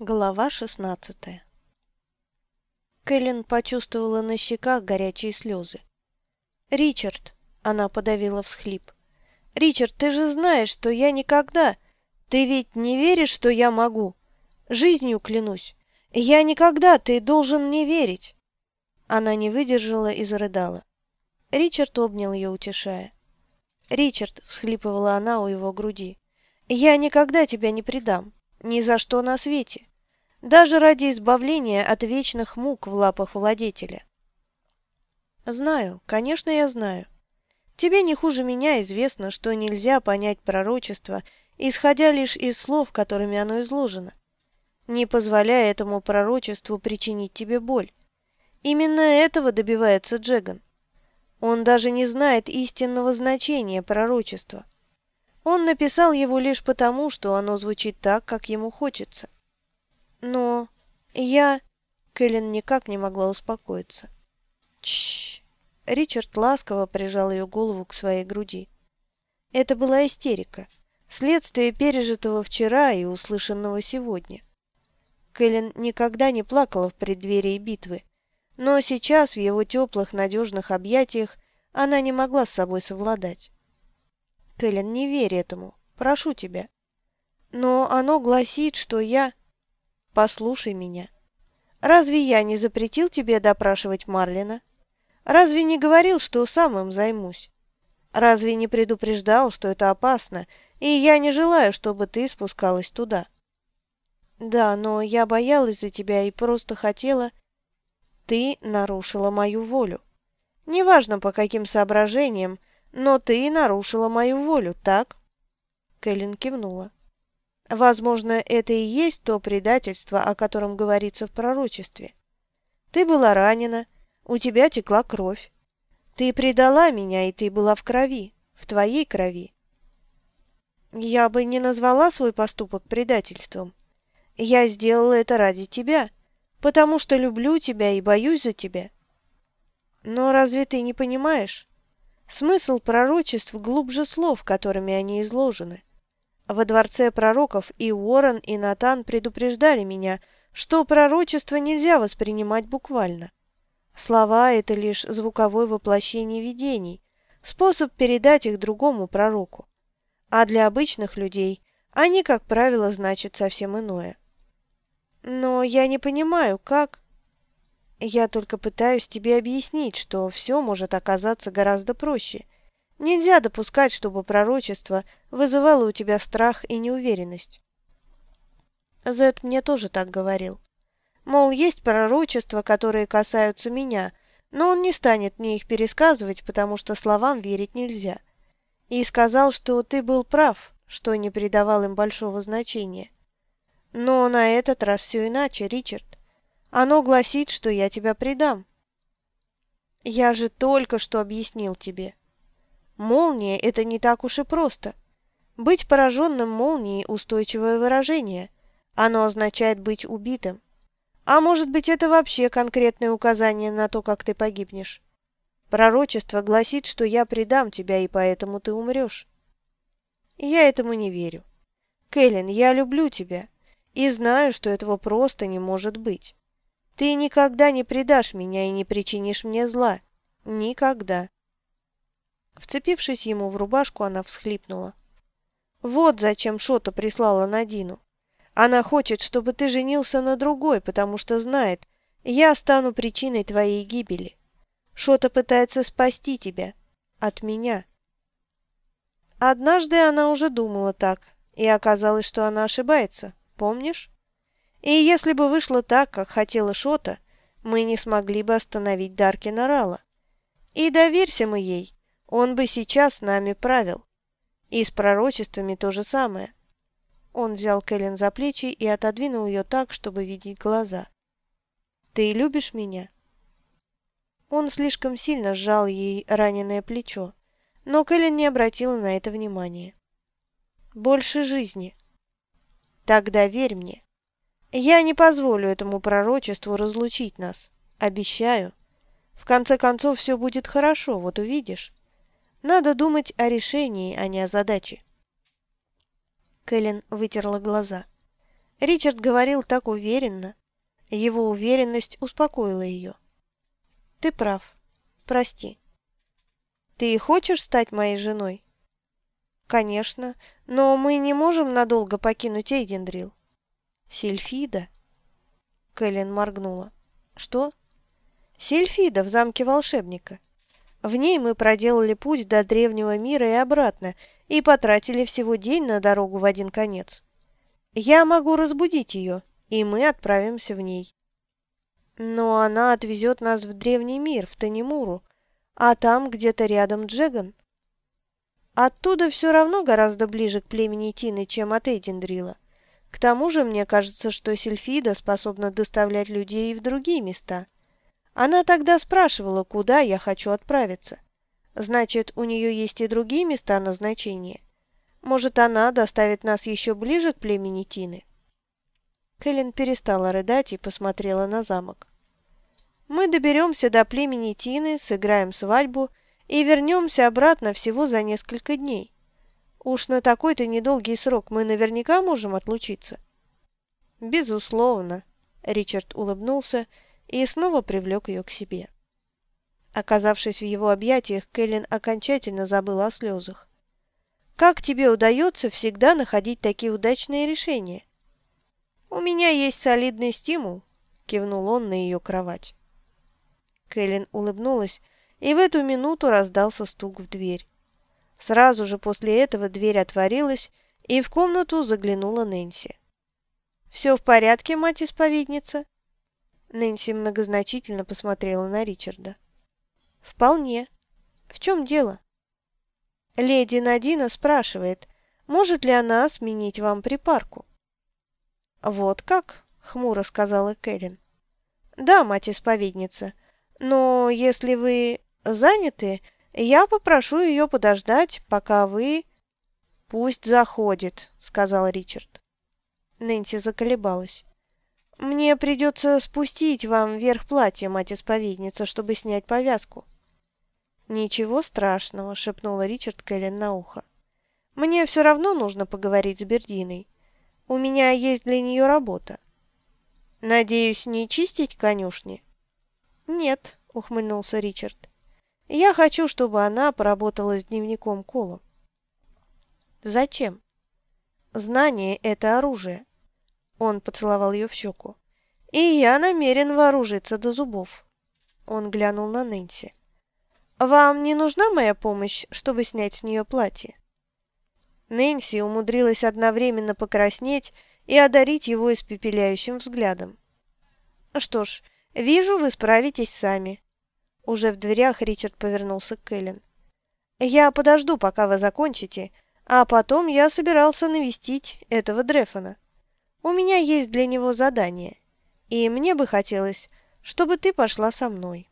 Глава шестнадцатая Кэлен почувствовала на щеках горячие слезы. «Ричард!» — она подавила всхлип. «Ричард, ты же знаешь, что я никогда... Ты ведь не веришь, что я могу? Жизнью клянусь. Я никогда, ты должен мне верить!» Она не выдержала и зарыдала. Ричард обнял ее, утешая. «Ричард!» — всхлипывала она у его груди. «Я никогда тебя не предам. Ни за что на свете даже ради избавления от вечных мук в лапах владетеля. Знаю, конечно, я знаю. Тебе не хуже меня известно, что нельзя понять пророчество, исходя лишь из слов, которыми оно изложено, не позволяя этому пророчеству причинить тебе боль. Именно этого добивается Джеган. Он даже не знает истинного значения пророчества. Он написал его лишь потому, что оно звучит так, как ему хочется. Но я... Кэлен никак не могла успокоиться. Чш. Ричард ласково прижал ее голову к своей груди. Это была истерика, следствие пережитого вчера и услышанного сегодня. Кэлен никогда не плакала в преддверии битвы, но сейчас в его теплых, надежных объятиях она не могла с собой совладать. Кэлен, не верь этому, прошу тебя. Но оно гласит, что я... Послушай меня. Разве я не запретил тебе допрашивать Марлина? Разве не говорил, что сам им займусь? Разве не предупреждал, что это опасно, и я не желаю, чтобы ты спускалась туда? Да, но я боялась за тебя и просто хотела... Ты нарушила мою волю. Неважно, по каким соображениям, но ты нарушила мою волю, так?» Кэлен кивнула. Возможно, это и есть то предательство, о котором говорится в пророчестве. Ты была ранена, у тебя текла кровь. Ты предала меня, и ты была в крови, в твоей крови. Я бы не назвала свой поступок предательством. Я сделала это ради тебя, потому что люблю тебя и боюсь за тебя. Но разве ты не понимаешь? Смысл пророчеств глубже слов, которыми они изложены. Во дворце пророков и Уоррен, и Натан предупреждали меня, что пророчество нельзя воспринимать буквально. Слова – это лишь звуковое воплощение видений, способ передать их другому пророку. А для обычных людей они, как правило, значат совсем иное. Но я не понимаю, как... Я только пытаюсь тебе объяснить, что все может оказаться гораздо проще – Нельзя допускать, чтобы пророчество вызывало у тебя страх и неуверенность. Зет мне тоже так говорил. Мол, есть пророчества, которые касаются меня, но он не станет мне их пересказывать, потому что словам верить нельзя. И сказал, что ты был прав, что не придавал им большого значения. Но на этот раз все иначе, Ричард. Оно гласит, что я тебя предам. Я же только что объяснил тебе. Молния – это не так уж и просто. Быть пораженным молнией – устойчивое выражение. Оно означает быть убитым. А может быть, это вообще конкретное указание на то, как ты погибнешь. Пророчество гласит, что я предам тебя, и поэтому ты умрешь. Я этому не верю. Кэлен, я люблю тебя и знаю, что этого просто не может быть. Ты никогда не предашь меня и не причинишь мне зла. Никогда. Вцепившись ему в рубашку, она всхлипнула. «Вот зачем Шота прислала Надину. Она хочет, чтобы ты женился на другой, потому что знает, я стану причиной твоей гибели. Шота пытается спасти тебя. От меня». Однажды она уже думала так, и оказалось, что она ошибается, помнишь? И если бы вышло так, как хотела Шота, мы не смогли бы остановить Даркина Рала. И доверься мы ей, он бы сейчас с нами правил. И с пророчествами то же самое. Он взял Кэлен за плечи и отодвинул ее так, чтобы видеть глаза. «Ты любишь меня?» Он слишком сильно сжал ей раненое плечо, но Кэлен не обратила на это внимания. «Больше жизни». «Тогда верь мне. Я не позволю этому пророчеству разлучить нас. Обещаю. В конце концов, все будет хорошо, вот увидишь». Надо думать о решении, а не о задаче. Кэлен вытерла глаза. Ричард говорил так уверенно. Его уверенность успокоила ее. «Ты прав. Прости. Ты хочешь стать моей женой?» «Конечно, но мы не можем надолго покинуть Эйдендрил». «Сильфида?» Кэлен моргнула. «Что?» «Сильфида в замке волшебника. В ней мы проделали путь до древнего мира и обратно, и потратили всего день на дорогу в один конец. Я могу разбудить ее, и мы отправимся в ней. Но она отвезет нас в древний мир, в Танимуру, а там где-то рядом Джеган. Оттуда все равно гораздо ближе к племени Тины, чем от Эйдендрила. К тому же мне кажется, что Сильфида способна доставлять людей и в другие места. Она тогда спрашивала, куда я хочу отправиться. Значит, у нее есть и другие места назначения. Может, она доставит нас еще ближе к племени Тины?» Кэлен перестала рыдать и посмотрела на замок. «Мы доберемся до племени Тины, сыграем свадьбу и вернемся обратно всего за несколько дней. Уж на такой-то недолгий срок мы наверняка можем отлучиться». «Безусловно», — Ричард улыбнулся и снова привлек ее к себе. Оказавшись в его объятиях, Кэлен окончательно забыла о слезах. «Как тебе удается всегда находить такие удачные решения?» «У меня есть солидный стимул», — кивнул он на ее кровать. Кэлен улыбнулась, и в эту минуту раздался стук в дверь. Сразу же после этого дверь отворилась, и в комнату заглянула Нэнси. «Все в порядке, мать-исповедница?» Нэнси многозначительно посмотрела на Ричарда. «Вполне. В чем дело?» Леди Надина спрашивает, может ли она сменить вам припарку. «Вот как?» — хмуро сказала Кэлен. «Да, мать-исповедница, но если вы заняты, я попрошу ее подождать, пока вы...» «Пусть заходит», — сказал Ричард. Нэнси заколебалась. «Мне придется спустить вам вверх платья, мать-исповедница, чтобы снять повязку». «Ничего страшного», — шепнула Ричард Кэлен на ухо. «Мне все равно нужно поговорить с Бердиной. У меня есть для нее работа». «Надеюсь, не чистить конюшни?» «Нет», — ухмыльнулся Ричард. «Я хочу, чтобы она поработала с дневником Колом». «Зачем?» «Знание — это оружие». Он поцеловал ее в щеку. «И я намерен вооружиться до зубов». Он глянул на Нэнси. «Вам не нужна моя помощь, чтобы снять с нее платье?» Нэнси умудрилась одновременно покраснеть и одарить его испепеляющим взглядом. «Что ж, вижу, вы справитесь сами». Уже в дверях Ричард повернулся к Кэлен. «Я подожду, пока вы закончите, а потом я собирался навестить этого Дрефона. У меня есть для него задание, и мне бы хотелось, чтобы ты пошла со мной».